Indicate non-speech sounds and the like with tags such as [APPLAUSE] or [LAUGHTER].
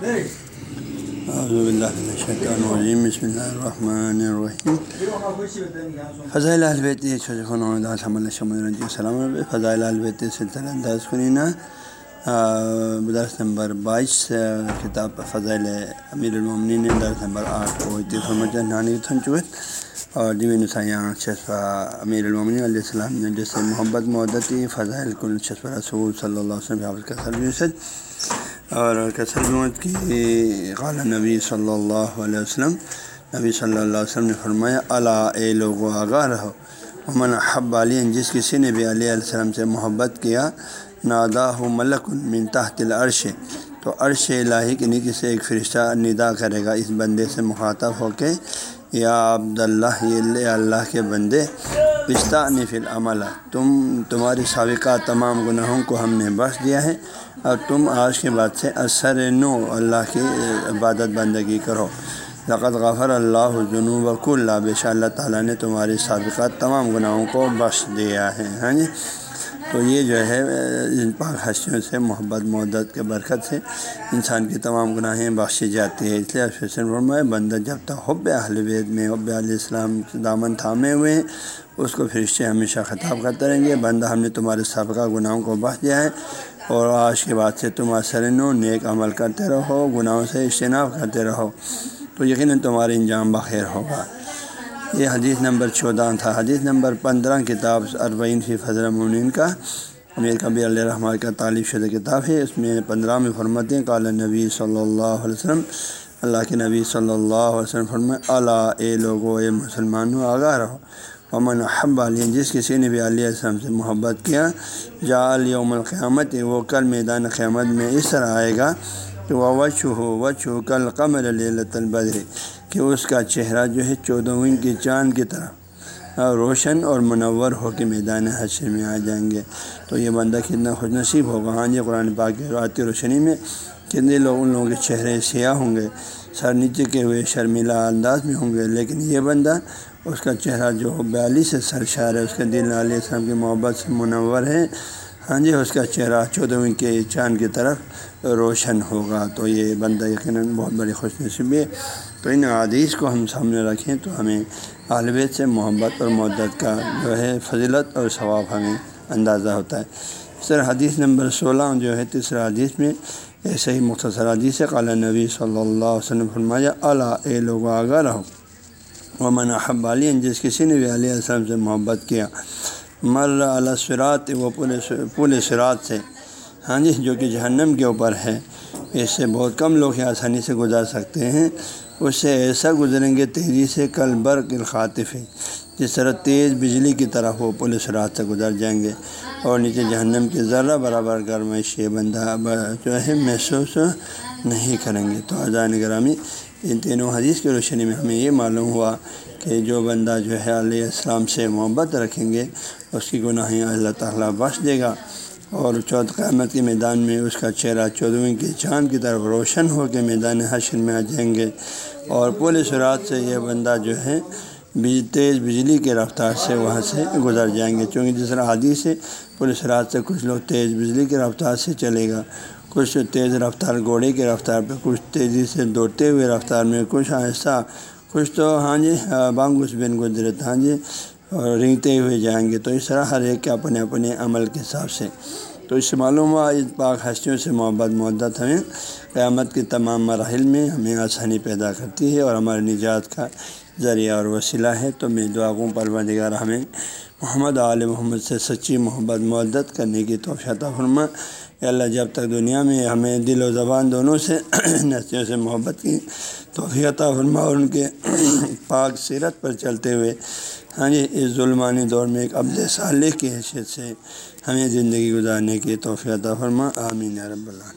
الرجیم بسم اللہ الرحمن الرحیم فضائل البیت السلام علیکم فضائل البیت سلسلہ درس کنینہ درس نمبر بائیس کتاب فضائل امیر المومنین درس نمبر آٹھ کو نانی تھن چوت اور دین سیاں ششفہ امیر المومن علیہ السلام نے جیسے محبت محدتی فضائل، کل ششفہ رسول صلی اللہ علیہ وسلم حافظ کا سروسد اور کثرت کی؟ قال نبی صلی اللہ علیہ وسلم، نبی صلی اللہ علیہ وسلم نے فرمایا اللہ اے لوگ آگاہ رہو۔ امن حب علی، جس کسی نے بھی علیہ السلام سے محبت کیا نادا ملک من تحت العرش۔ تو عرش الہی کے نیچے سے ایک فرشتہ ندا کرے گا۔ اس بندے سے مخاطب ہو کے، یا عبد اللہ یہ اللہ کے بندے پستہ نفل عملہ تم تمہاری سابقہ تمام گناہوں کو ہم نے بخش دیا ہے۔ اور تم آج کے بعد سے اثر نو اللہ کی عبادت بندگی کرو۔ لقت غفر اللہ جنوب اللہ بے شاء اللہ تعالیٰ نے تمہاری سابقہ تمام گناہوں کو بخش دیا ہے۔ ہاں جی؟ تو یہ جو ہے، ان پاک ہستیوں سے، محبت محدت کے برکت سے انسان کی تمام گناہیں بخشی جاتی ہے اس لیے فیصن فرمائے، بندہ جب تک حب اہل بیت میں، حب علیہ السلام دامن تھامے ہوئے ہیں اس کو فرشتے ہمیشہ خطاب کرتے رہیں گے، بندہ ہم نے تمہارے سابقہ گناہوں کو بخش دیا ہے اور آج کے بعد سے تم اثر نو، نیک عمل کرتے رہو، گناہوں سے اجتناب کرتے رہو۔ تو یقیناً تمہارا انجام بخیر ہوگا۔ یہ حدیث نمبر چودہ تھا۔ حدیث نمبر پندرہ، کتاب اربعین فی فضر معنین کا۔ امیر کبیر علیہ رحمٰ کا تعلیم شدہ کتاب ہے۔ اس میں پندرہ میں فرمتیں کال نبی صلی اللہ علیہ وسلم، اللہ کے نبی صلی اللہ علیہ وسلم فرم اللہ اے لوگو، اے مسلمانوں، آگاہ رہو۔ امن حب علی، جس کسی نے بھی علیہ السلام سے محبت کیا، جا یوم القیامت، وہ کل میدان قیامت میں اس طرح آئے گا۔ وہ وچ ہو وچ ہو کل قمر علیہ البدر کہ اس کا چہرہ جو ہے چودہویں کی چاند کی طرح روشن اور منور ہو کے میدان حشر میں آ جائیں گے۔ تو یہ بندہ کتنا خوش نصیب ہوگا۔ ہاں جی قرآن پاک کی رات روشنی میں کتنے لوگ، ان لوگوں کے چہرے سیاہ ہوں گے، سر نیچے کے ہوئے شرمیلا انداز میں ہوں گے، لیکن یہ بندہ اس کا چہرہ جو بیالیس سے سرشار ہے، اس کے دل علیہ السلام کی محبت سے منور ہے۔ ہاں جی اس کا چہرہ چودہویں کے چاند کی طرف روشن ہوگا۔ تو یہ بندہ یقیناً بہت بڑی خوش نصیبی ہے۔ تو ان عادیث کو ہم سامنے رکھیں تو ہمیں عالبیت سے محبت اور مدت کا جو ہے فضلت اور ثواب ہمیں اندازہ ہوتا ہے۔ سر حدیث نمبر سولہ جو ہے تیسرا حدیث میں ایسے ہی مختصر حدیث قال نبی صلی اللہ علیہ وسلم فرمایا اللہ اے لوگ آگاہ رہو ومن احب علی، جس کسی نے بھی علیہ السلام سے محبت کیا مر علیہ وہ پورے پورے سرات سے۔ ہاں جی جو کہ جہنم کے اوپر ہے۔ اس سے بہت کم لوگ آسانی سے گزار سکتے ہیں۔ اس سے ایسا گزریں گے تیزی سے کل برق الخاطف ہے۔ جس طرح تیز بجلی کی طرف وہ پولیس رات سے گزر جائیں گے۔ اور نیچے جہنم کی ذرہ برابر گرمائش یہ بندہ جو ہے محسوس نہیں کریں گے۔ تو اذان گرامی ان تینوں حدیث کی روشنی میں ہمیں یہ معلوم ہوا کہ جو بندہ جو ہے علیہ السلام سے محبت رکھیں گے، اس کی گناہیں اللہ تعالیٰ بخش دے گا۔ اور چودہ قیامت کے میدان میں اس کا چہرہ چودھویں کے چاند کی طرف روشن ہو کے میدان حشر میں آ جائیں گے۔ اور پورے سرات سے یہ بندہ جو ہے تیز بجلی کے رفتار سے وہاں سے گزر جائیں گے۔ چونکہ جس طرح حادث سے پولیس رات سے کچھ لوگ تیز بجلی کی رفتار سے چلے گا۔ کچھ تیز رفتار، گھوڑے کی رفتار پہ کچھ تیزی سے دوڑتے ہوئے رفتار میں کچھ آہستہ، کچھ تو ہاں جی بانگوس بن گزرت ہاں جی اور رینگتے ہوئے جائیں گے۔ تو اس طرح ہر ایک کے اپنے اپنے عمل کے حساب سے۔ تو اس سے معلوم ہوا، اس پاک ہستیوں سے محبت محدت ہمیں قیامت کے تمام مراحل میں ہمیں آسانی پیدا کرتی ہے اور ہمارے نجات کا ذریعہ اور وسیلہ ہے۔ تو میں دعاؤں پر بندگار ہمیں محمد عال محمد سے سچی محبت معدت کرنے کی توفیع فرما۔ اللہ جب تک دنیا میں ہمیں دل و زبان دونوں سے [CLEARS THROAT] نسیوں سے محبت کی توفیع فرما اور ان کے [CLEARS THROAT] پاک سیرت پر چلتے ہوئے ہاں جی اس ظلمانی دور میں ایک عبد صالح کی حیثیت سے ہمیں زندگی گزارنے کی توفیع فرما۔ آمین رب اللہ